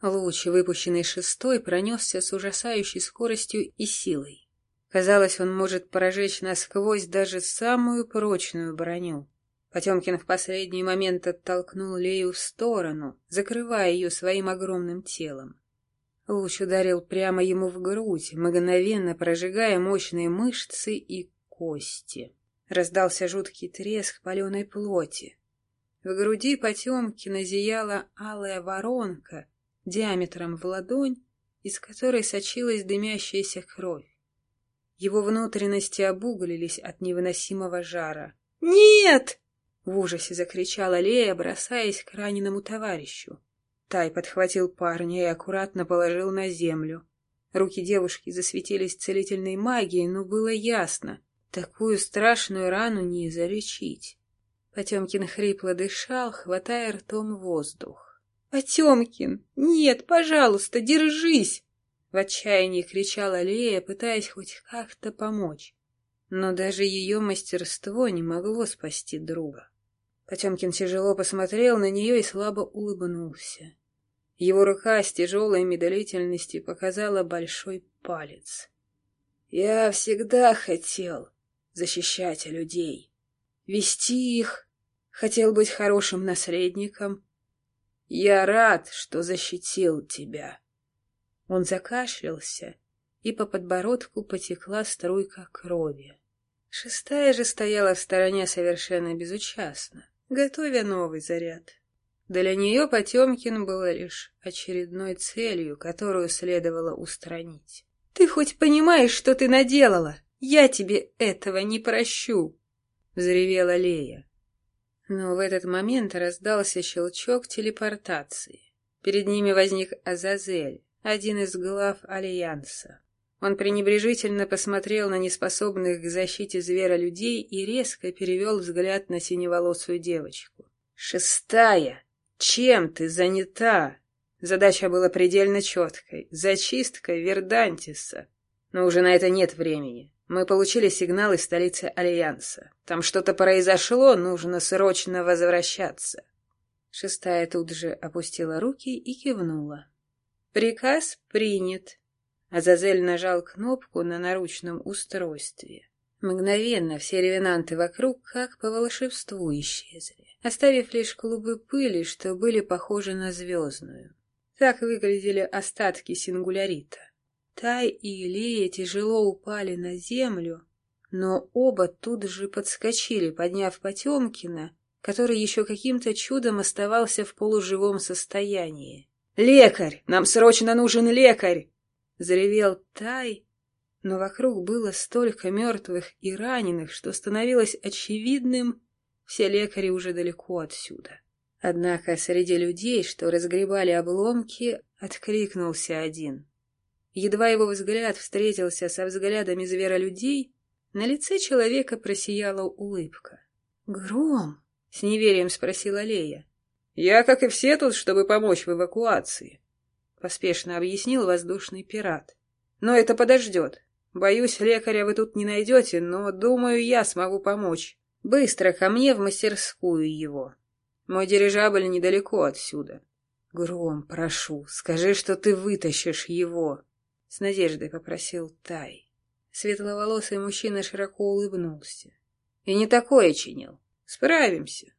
Луч, выпущенный шестой, пронесся с ужасающей скоростью и силой. Казалось, он может прожечь насквозь даже самую прочную броню. Потемкин в последний момент оттолкнул Лею в сторону, закрывая ее своим огромным телом. Луч ударил прямо ему в грудь, мгновенно прожигая мощные мышцы и кости. Раздался жуткий треск паленой плоти. В груди Потемкина зияла алая воронка диаметром в ладонь, из которой сочилась дымящаяся кровь. Его внутренности обуглились от невыносимого жара. «Нет!» — в ужасе закричала Лея, бросаясь к раненому товарищу. Тай подхватил парня и аккуратно положил на землю. Руки девушки засветились целительной магией, но было ясно, такую страшную рану не залечить. Потемкин хрипло дышал, хватая ртом воздух. «Потемкин! Нет, пожалуйста, держись!» В отчаянии кричала Лея, пытаясь хоть как-то помочь. Но даже ее мастерство не могло спасти друга. Потемкин тяжело посмотрел на нее и слабо улыбнулся. Его рука с тяжелой медлительностью показала большой палец. «Я всегда хотел защищать людей, вести их, хотел быть хорошим наследником. Я рад, что защитил тебя». Он закашлялся, и по подбородку потекла струйка крови. Шестая же стояла в стороне совершенно безучастно, готовя новый заряд. Для нее Потемкин было лишь очередной целью, которую следовало устранить. «Ты хоть понимаешь, что ты наделала? Я тебе этого не прощу!» — взревела Лея. Но в этот момент раздался щелчок телепортации. Перед ними возник Азазель, один из глав Альянса. Он пренебрежительно посмотрел на неспособных к защите звера людей и резко перевел взгляд на синеволосую девочку. «Шестая!» «Чем ты занята?» Задача была предельно четкой — зачистка Вердантиса. Но уже на это нет времени. Мы получили сигнал из столицы Альянса. Там что-то произошло, нужно срочно возвращаться. Шестая тут же опустила руки и кивнула. «Приказ принят». Азазель нажал кнопку на наручном устройстве. Мгновенно все ревенанты вокруг, как по волшебству, исчезли оставив лишь клубы пыли, что были похожи на звездную. Так выглядели остатки сингулярита. Тай и Илея тяжело упали на землю, но оба тут же подскочили, подняв Потемкина, который еще каким-то чудом оставался в полуживом состоянии. «Лекарь! Нам срочно нужен лекарь!» — заревел Тай, но вокруг было столько мертвых и раненых, что становилось очевидным, все лекари уже далеко отсюда. Однако среди людей, что разгребали обломки, откликнулся один. Едва его взгляд встретился со взглядами зверолюдей, на лице человека просияла улыбка. «Гром?» — с неверием спросила Лея. «Я, как и все тут, чтобы помочь в эвакуации», — поспешно объяснил воздушный пират. «Но это подождет. Боюсь, лекаря вы тут не найдете, но, думаю, я смогу помочь». Быстро ко мне в мастерскую его. Мой дирижабль недалеко отсюда. Гром, прошу, скажи, что ты вытащишь его. С надеждой попросил Тай. Светловолосый мужчина широко улыбнулся. И не такое чинил. Справимся.